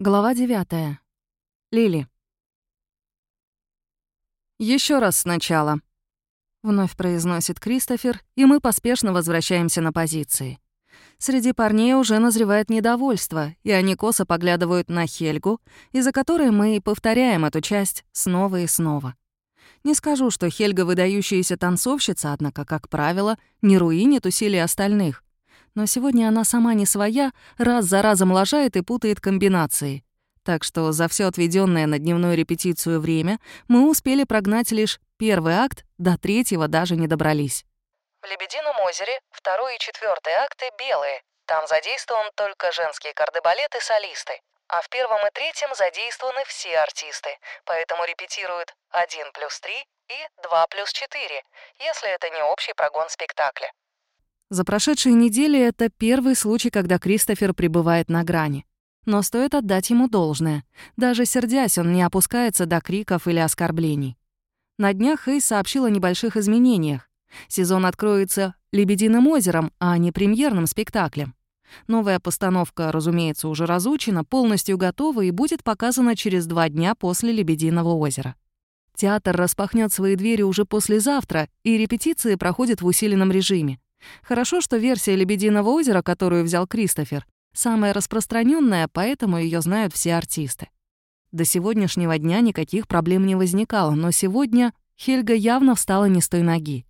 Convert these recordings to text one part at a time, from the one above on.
Глава 9. Лили. Еще раз сначала», — вновь произносит Кристофер, и мы поспешно возвращаемся на позиции. Среди парней уже назревает недовольство, и они косо поглядывают на Хельгу, из-за которой мы и повторяем эту часть снова и снова. Не скажу, что Хельга выдающаяся танцовщица, однако, как правило, не руинит усилия остальных. Но сегодня она сама не своя, раз за разом лажает и путает комбинации. Так что за все отведенное на дневную репетицию время мы успели прогнать лишь первый акт, до третьего даже не добрались. В «Лебедином озере» второй и четвертый акты белые. Там задействован только женские кардебалет и солисты. А в первом и третьем задействованы все артисты, поэтому репетируют 1 плюс 3 и 2 плюс 4, если это не общий прогон спектакля. За прошедшие недели это первый случай, когда Кристофер пребывает на грани. Но стоит отдать ему должное. Даже сердясь, он не опускается до криков или оскорблений. На днях Хейс сообщил о небольших изменениях. Сезон откроется «Лебединым озером», а не премьерным спектаклем. Новая постановка, разумеется, уже разучена, полностью готова и будет показана через два дня после «Лебединого озера». Театр распахнет свои двери уже послезавтра, и репетиции проходят в усиленном режиме. Хорошо, что версия «Лебединого озера», которую взял Кристофер, самая распространенная, поэтому ее знают все артисты. До сегодняшнего дня никаких проблем не возникало, но сегодня Хельга явно встала не с той ноги.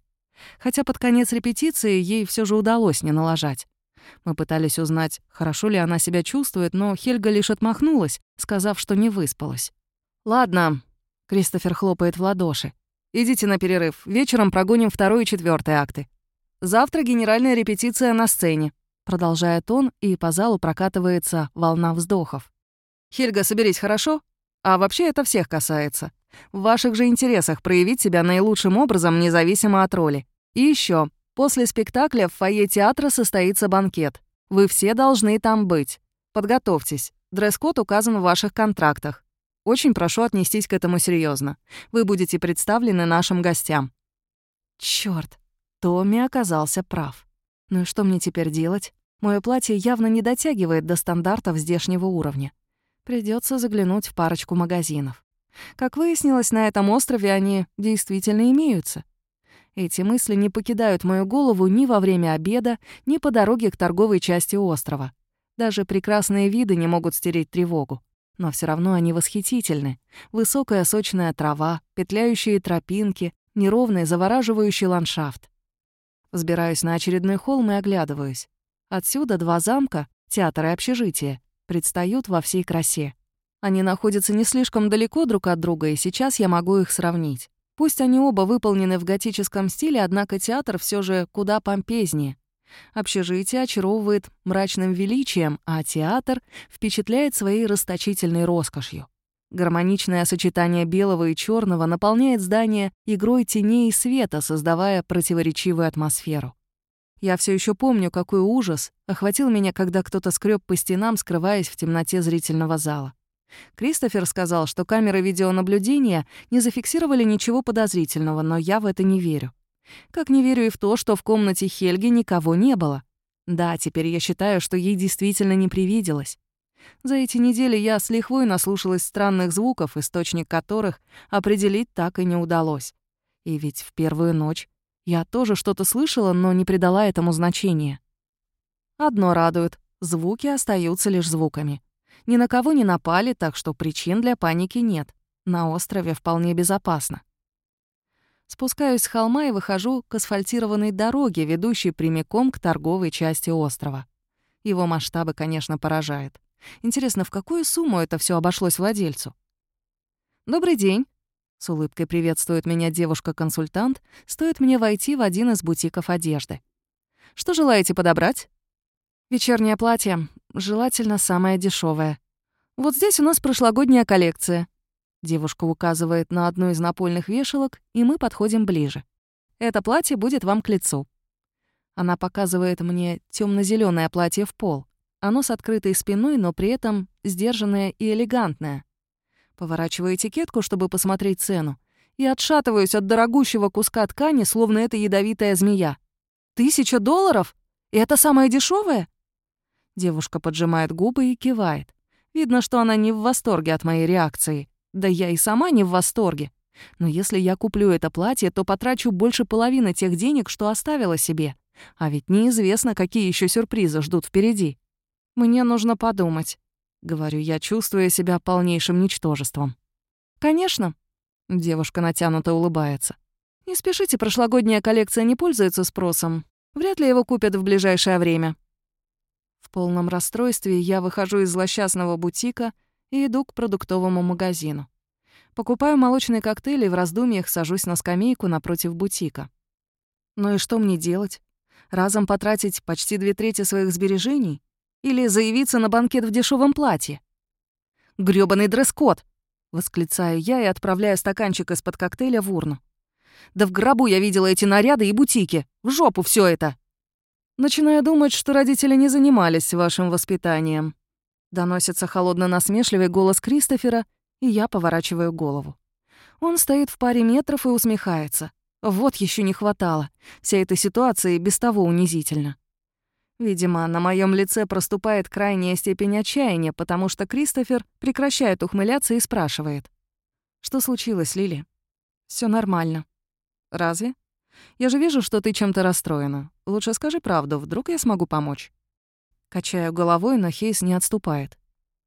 Хотя под конец репетиции ей все же удалось не налажать. Мы пытались узнать, хорошо ли она себя чувствует, но Хельга лишь отмахнулась, сказав, что не выспалась. «Ладно», — Кристофер хлопает в ладоши. «Идите на перерыв. Вечером прогоним второй и четвертый акты. Завтра генеральная репетиция на сцене», — продолжает он, и по залу прокатывается волна вздохов. «Хельга, соберись, хорошо? А вообще это всех касается. В ваших же интересах проявить себя наилучшим образом, независимо от роли. И еще, после спектакля в фойе театра состоится банкет. Вы все должны там быть. Подготовьтесь. Дресс-код указан в ваших контрактах. Очень прошу отнестись к этому серьезно. Вы будете представлены нашим гостям». Черт, Томми оказался прав. Ну и что мне теперь делать? Мое платье явно не дотягивает до стандартов здешнего уровня. Придется заглянуть в парочку магазинов. Как выяснилось, на этом острове они действительно имеются. Эти мысли не покидают мою голову ни во время обеда, ни по дороге к торговой части острова. Даже прекрасные виды не могут стереть тревогу. Но все равно они восхитительны. Высокая сочная трава, петляющие тропинки, неровный завораживающий ландшафт. Взбираюсь на очередной холм и оглядываюсь. Отсюда два замка, театр и общежитие, предстают во всей красе. Они находятся не слишком далеко друг от друга, и сейчас я могу их сравнить. Пусть они оба выполнены в готическом стиле, однако театр все же куда помпезнее. Общежитие очаровывает мрачным величием, а театр впечатляет своей расточительной роскошью. Гармоничное сочетание белого и черного наполняет здание игрой теней и света, создавая противоречивую атмосферу. Я все еще помню, какой ужас охватил меня, когда кто-то скреб по стенам, скрываясь в темноте зрительного зала. Кристофер сказал, что камеры видеонаблюдения не зафиксировали ничего подозрительного, но я в это не верю. Как не верю и в то, что в комнате Хельги никого не было. Да, теперь я считаю, что ей действительно не привиделось. За эти недели я с лихвой наслушалась странных звуков, источник которых определить так и не удалось. И ведь в первую ночь я тоже что-то слышала, но не придала этому значения. Одно радует — звуки остаются лишь звуками. Ни на кого не напали, так что причин для паники нет. На острове вполне безопасно. Спускаюсь с холма и выхожу к асфальтированной дороге, ведущей прямиком к торговой части острова. Его масштабы, конечно, поражают. Интересно, в какую сумму это все обошлось владельцу? «Добрый день!» — с улыбкой приветствует меня девушка-консультант, стоит мне войти в один из бутиков одежды. «Что желаете подобрать?» «Вечернее платье, желательно самое дешевое. Вот здесь у нас прошлогодняя коллекция». Девушка указывает на одну из напольных вешалок, и мы подходим ближе. «Это платье будет вам к лицу». Она показывает мне темно зеленое платье в пол. Оно с открытой спиной, но при этом сдержанное и элегантное. Поворачиваю этикетку, чтобы посмотреть цену, и отшатываюсь от дорогущего куска ткани, словно это ядовитая змея. «Тысяча долларов? И это самое дешевое? Девушка поджимает губы и кивает. Видно, что она не в восторге от моей реакции. Да я и сама не в восторге. Но если я куплю это платье, то потрачу больше половины тех денег, что оставила себе. А ведь неизвестно, какие еще сюрпризы ждут впереди. Мне нужно подумать. — говорю я, чувствуя себя полнейшим ничтожеством. «Конечно», — девушка натянуто улыбается. «Не спешите, прошлогодняя коллекция не пользуется спросом. Вряд ли его купят в ближайшее время». В полном расстройстве я выхожу из злосчастного бутика и иду к продуктовому магазину. Покупаю молочный коктейль и в раздумьях сажусь на скамейку напротив бутика. Ну и что мне делать? Разом потратить почти две трети своих сбережений? Или заявиться на банкет в дешевом платье? «Грёбаный дресс-код!» — восклицаю я и отправляю стаканчик из-под коктейля в урну. «Да в гробу я видела эти наряды и бутики! В жопу все это!» Начинаю думать, что родители не занимались вашим воспитанием. Доносится холодно-насмешливый голос Кристофера, и я поворачиваю голову. Он стоит в паре метров и усмехается. Вот еще не хватало. Вся эта ситуация без того унизительна. Видимо, на моем лице проступает крайняя степень отчаяния, потому что Кристофер прекращает ухмыляться и спрашивает. «Что случилось, Лили?» Все нормально». «Разве? Я же вижу, что ты чем-то расстроена. Лучше скажи правду, вдруг я смогу помочь». Качаю головой, но Хейс не отступает.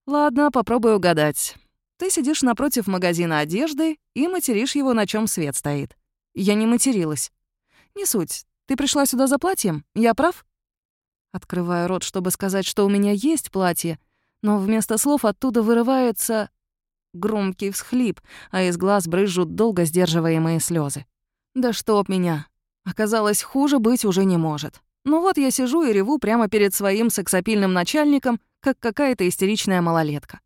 «Ладно, попробую угадать. Ты сидишь напротив магазина одежды и материшь его, на чем свет стоит. Я не материлась. Не суть. Ты пришла сюда за платьем? Я прав?» Открываю рот, чтобы сказать, что у меня есть платье, но вместо слов оттуда вырывается громкий всхлип, а из глаз брызжут долго сдерживаемые слезы. Да чтоб меня. Оказалось, хуже быть уже не может. Ну вот я сижу и реву прямо перед своим сексапильным начальником, как какая-то истеричная малолетка.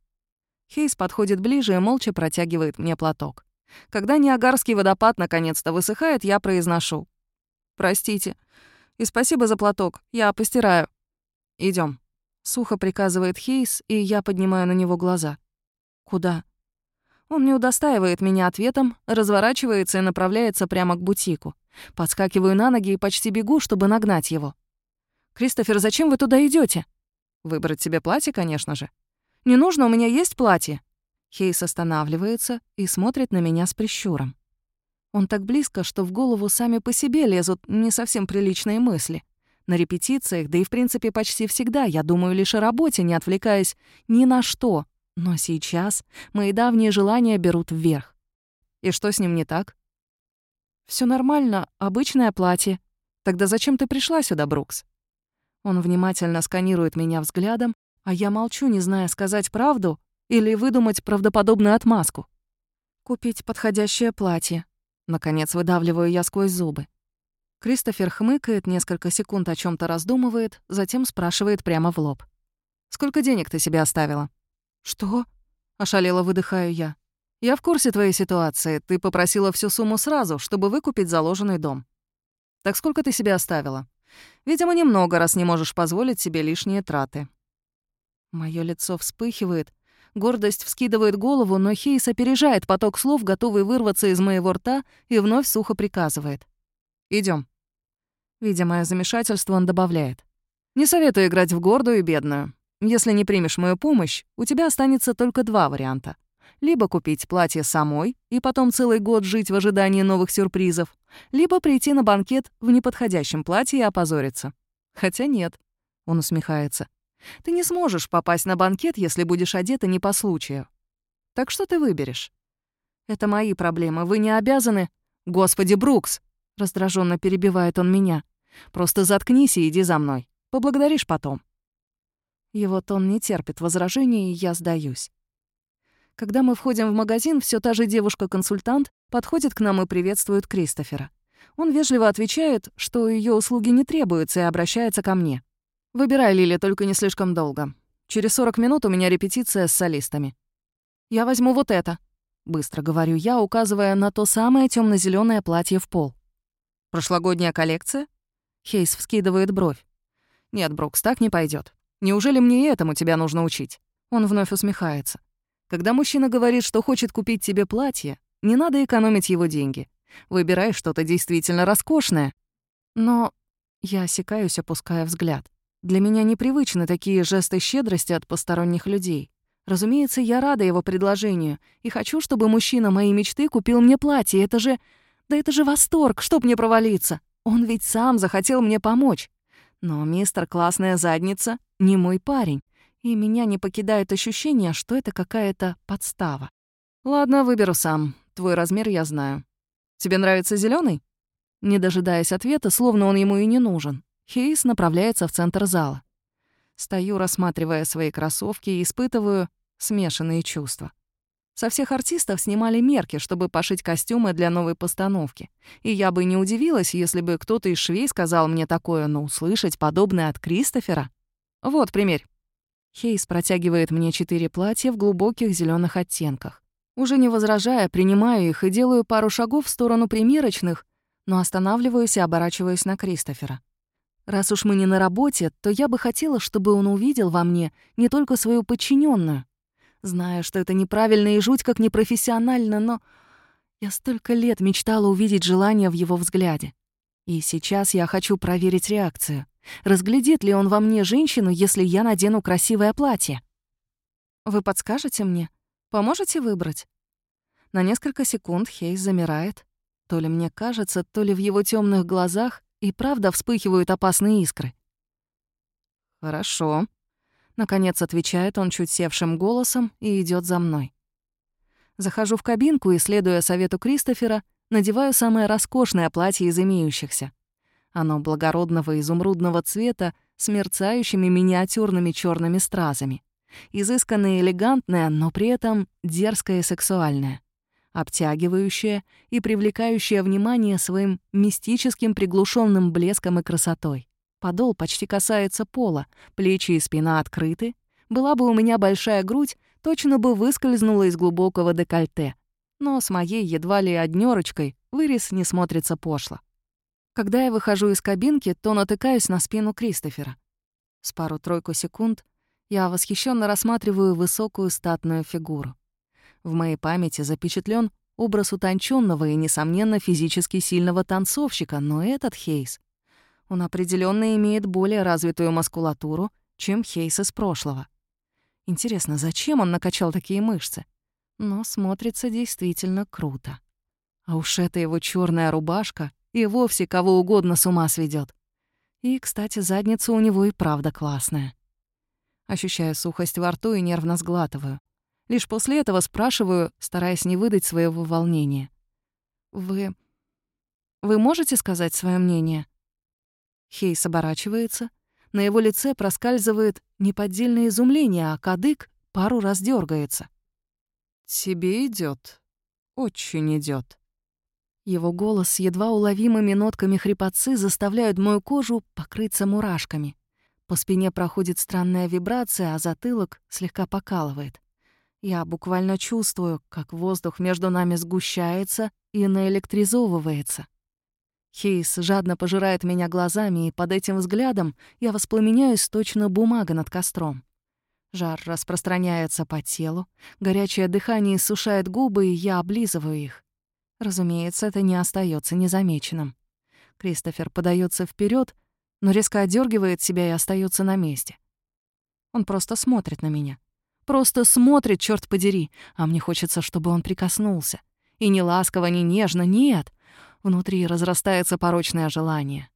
Хейс подходит ближе и молча протягивает мне платок. Когда Ниагарский водопад наконец-то высыхает, я произношу. «Простите, и спасибо за платок. Я постираю. Идем. Сухо приказывает Хейс, и я поднимаю на него глаза. Куда? Он не удостаивает меня ответом, разворачивается и направляется прямо к бутику. Подскакиваю на ноги и почти бегу, чтобы нагнать его. «Кристофер, зачем вы туда идете? «Выбрать себе платье, конечно же». «Не нужно, у меня есть платье». Хейс останавливается и смотрит на меня с прищуром. Он так близко, что в голову сами по себе лезут не совсем приличные мысли. На репетициях, да и в принципе почти всегда, я думаю лишь о работе, не отвлекаясь ни на что. Но сейчас мои давние желания берут вверх. И что с ним не так? Все нормально, обычное платье. Тогда зачем ты пришла сюда, Брукс? Он внимательно сканирует меня взглядом, а я молчу, не зная, сказать правду или выдумать правдоподобную отмазку. Купить подходящее платье, Наконец выдавливаю я сквозь зубы. Кристофер хмыкает, несколько секунд о чем то раздумывает, затем спрашивает прямо в лоб. «Сколько денег ты себе оставила?» «Что?» — ошалело выдыхаю я. «Я в курсе твоей ситуации. Ты попросила всю сумму сразу, чтобы выкупить заложенный дом. Так сколько ты себе оставила? Видимо, немного, раз не можешь позволить себе лишние траты». Моё лицо вспыхивает, Гордость вскидывает голову, но Хейс опережает поток слов, готовый вырваться из моего рта, и вновь сухо приказывает. Идем. Видя мое замешательство, он добавляет. «Не советую играть в гордую и бедную. Если не примешь мою помощь, у тебя останется только два варианта. Либо купить платье самой и потом целый год жить в ожидании новых сюрпризов, либо прийти на банкет в неподходящем платье и опозориться. Хотя нет, — он усмехается. Ты не сможешь попасть на банкет, если будешь одета не по случаю. Так что ты выберешь? Это мои проблемы, вы не обязаны... Господи, Брукс! Раздраженно перебивает он меня. Просто заткнись и иди за мной. Поблагодаришь потом. Его тон не терпит возражений, и я сдаюсь. Когда мы входим в магазин, все та же девушка-консультант подходит к нам и приветствует Кристофера. Он вежливо отвечает, что ее услуги не требуются, и обращается ко мне. Выбирай, Лили, только не слишком долго. Через 40 минут у меня репетиция с солистами. Я возьму вот это, быстро говорю я, указывая на то самое темно зеленое платье в пол. Прошлогодняя коллекция? Хейс вскидывает бровь. Нет, Брукс, так не пойдет. Неужели мне этому тебя нужно учить? Он вновь усмехается. Когда мужчина говорит, что хочет купить тебе платье, не надо экономить его деньги. Выбирай что-то действительно роскошное. Но я осекаюсь, опуская взгляд. Для меня непривычны такие жесты щедрости от посторонних людей. Разумеется, я рада его предложению и хочу, чтобы мужчина моей мечты купил мне платье. Это же... Да это же восторг, чтоб мне провалиться. Он ведь сам захотел мне помочь. Но мистер Классная Задница не мой парень, и меня не покидает ощущение, что это какая-то подстава. Ладно, выберу сам. Твой размер я знаю. Тебе нравится зеленый? Не дожидаясь ответа, словно он ему и не нужен, Хейс направляется в центр зала. Стою, рассматривая свои кроссовки и испытываю смешанные чувства. Со всех артистов снимали мерки, чтобы пошить костюмы для новой постановки. И я бы не удивилась, если бы кто-то из швей сказал мне такое, но услышать подобное от Кристофера... Вот, примерь. Хейс протягивает мне четыре платья в глубоких зеленых оттенках. Уже не возражая, принимаю их и делаю пару шагов в сторону примерочных, но останавливаюсь и оборачиваюсь на Кристофера. Раз уж мы не на работе, то я бы хотела, чтобы он увидел во мне не только свою подчиненную. Знаю, что это неправильно и жуть как непрофессионально, но я столько лет мечтала увидеть желание в его взгляде. И сейчас я хочу проверить реакцию. Разглядит ли он во мне женщину, если я надену красивое платье? Вы подскажете мне? Поможете выбрать? На несколько секунд Хейс замирает. То ли мне кажется, то ли в его темных глазах и правда вспыхивают опасные искры. «Хорошо», — наконец отвечает он чуть севшим голосом и идет за мной. Захожу в кабинку и, следуя совету Кристофера, надеваю самое роскошное платье из имеющихся. Оно благородного изумрудного цвета с мерцающими миниатюрными черными стразами. Изысканное и элегантное, но при этом дерзкое и сексуальное обтягивающая и привлекающая внимание своим мистическим приглушенным блеском и красотой. Подол почти касается пола, плечи и спина открыты. Была бы у меня большая грудь, точно бы выскользнула из глубокого декольте. Но с моей едва ли однёрочкой вырез не смотрится пошло. Когда я выхожу из кабинки, то натыкаюсь на спину Кристофера. С пару-тройку секунд я восхищенно рассматриваю высокую статную фигуру. В моей памяти запечатлен образ утонченного и, несомненно, физически сильного танцовщика, но этот Хейс, он определенно имеет более развитую мускулатуру, чем Хейс из прошлого. Интересно, зачем он накачал такие мышцы? Но смотрится действительно круто. А уж эта его черная рубашка и вовсе кого угодно с ума сведет. И, кстати, задница у него и правда классная. Ощущаю сухость во рту и нервно сглатываю. Лишь после этого спрашиваю, стараясь не выдать своего волнения. «Вы... вы можете сказать свое мнение?» Хейс оборачивается. На его лице проскальзывает неподдельное изумление, а кадык пару раз дергается. «Тебе идет, Очень идет. Его голос с едва уловимыми нотками хрипотцы заставляют мою кожу покрыться мурашками. По спине проходит странная вибрация, а затылок слегка покалывает. Я буквально чувствую, как воздух между нами сгущается и наэлектризовывается. Хейс жадно пожирает меня глазами, и под этим взглядом я воспламеняюсь точно бумага над костром. Жар распространяется по телу, горячее дыхание иссушает губы, и я облизываю их. Разумеется, это не остается незамеченным. Кристофер подается вперед, но резко одергивает себя и остается на месте. Он просто смотрит на меня. Просто смотрит, черт подери, а мне хочется, чтобы он прикоснулся. И не ласково, не нежно, нет. Внутри разрастается порочное желание.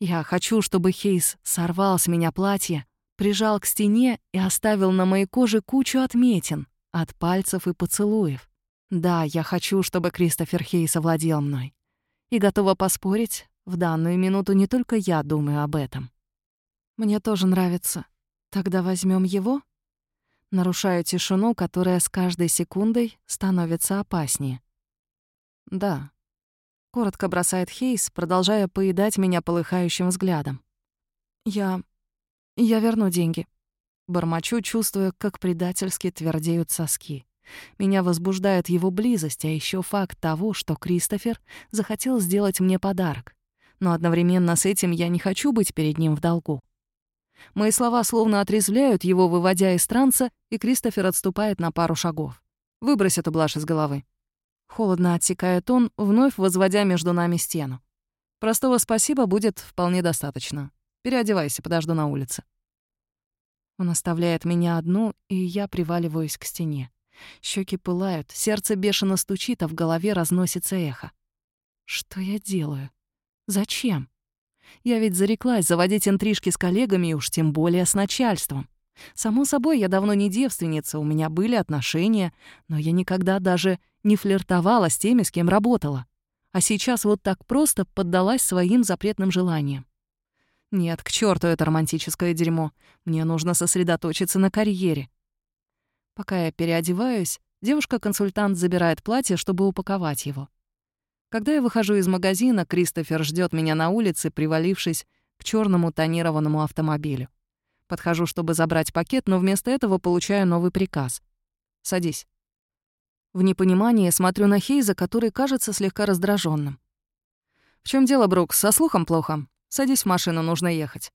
Я хочу, чтобы Хейс сорвал с меня платье, прижал к стене и оставил на моей коже кучу отметин от пальцев и поцелуев. Да, я хочу, чтобы Кристофер Хейс овладел мной. И готова поспорить, в данную минуту не только я думаю об этом. Мне тоже нравится. Тогда возьмем его? Нарушаю тишину, которая с каждой секундой становится опаснее. «Да», — коротко бросает Хейс, продолжая поедать меня полыхающим взглядом. «Я... я верну деньги». Бормочу, чувствуя, как предательски твердеют соски. Меня возбуждает его близость, а еще факт того, что Кристофер захотел сделать мне подарок. Но одновременно с этим я не хочу быть перед ним в долгу. Мои слова словно отрезвляют его, выводя из транса, и Кристофер отступает на пару шагов. «Выбрось эту блажь из головы». Холодно отсекает он, вновь возводя между нами стену. «Простого спасибо будет вполне достаточно. Переодевайся, подожду на улице». Он оставляет меня одну, и я приваливаюсь к стене. Щеки пылают, сердце бешено стучит, а в голове разносится эхо. Что я делаю? Зачем? Я ведь зареклась заводить интрижки с коллегами и уж тем более с начальством. Само собой, я давно не девственница, у меня были отношения, но я никогда даже не флиртовала с теми, с кем работала. А сейчас вот так просто поддалась своим запретным желаниям. Нет, к черту это романтическое дерьмо. Мне нужно сосредоточиться на карьере. Пока я переодеваюсь, девушка-консультант забирает платье, чтобы упаковать его. Когда я выхожу из магазина, Кристофер ждет меня на улице, привалившись к черному тонированному автомобилю. Подхожу, чтобы забрать пакет, но вместо этого получаю новый приказ. «Садись». В непонимании смотрю на Хейза, который кажется слегка раздраженным. «В чем дело, Брукс? Со слухом плохо. Садись в машину, нужно ехать».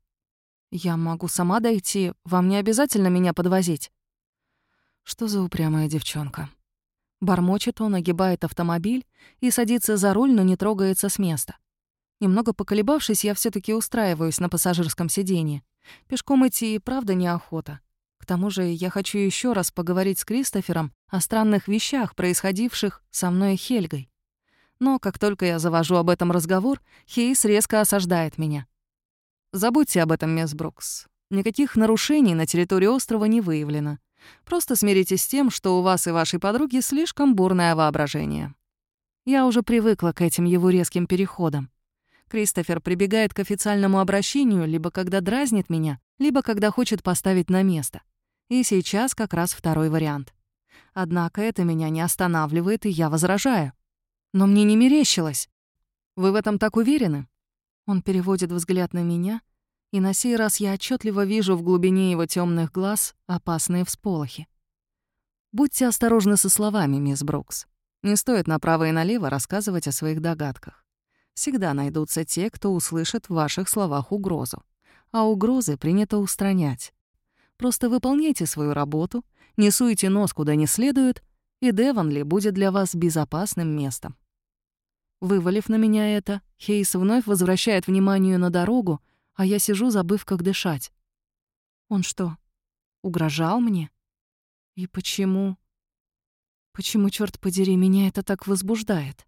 «Я могу сама дойти. Вам не обязательно меня подвозить». Что за упрямая девчонка? Бормочет он, огибает автомобиль и садится за руль, но не трогается с места. Немного поколебавшись, я все таки устраиваюсь на пассажирском сиденье. Пешком идти и правда неохота. К тому же я хочу еще раз поговорить с Кристофером о странных вещах, происходивших со мной и Хельгой. Но как только я завожу об этом разговор, Хейс резко осаждает меня. «Забудьте об этом, мисс Брукс. Никаких нарушений на территории острова не выявлено. Просто смиритесь с тем, что у вас и вашей подруги слишком бурное воображение». Я уже привыкла к этим его резким переходам. Кристофер прибегает к официальному обращению либо когда дразнит меня, либо когда хочет поставить на место. И сейчас как раз второй вариант. Однако это меня не останавливает, и я возражаю. Но мне не мерещилось. Вы в этом так уверены? Он переводит взгляд на меня, и на сей раз я отчетливо вижу в глубине его темных глаз опасные всполохи. Будьте осторожны со словами, мисс Брукс. Не стоит направо и налево рассказывать о своих догадках всегда найдутся те, кто услышит в ваших словах угрозу. А угрозы принято устранять. Просто выполняйте свою работу, не суйте нос куда не следует, и Девонли будет для вас безопасным местом. Вывалив на меня это, Хейс вновь возвращает внимание на дорогу, а я сижу, забыв, как дышать. Он что, угрожал мне? И почему? Почему, черт подери, меня это так возбуждает?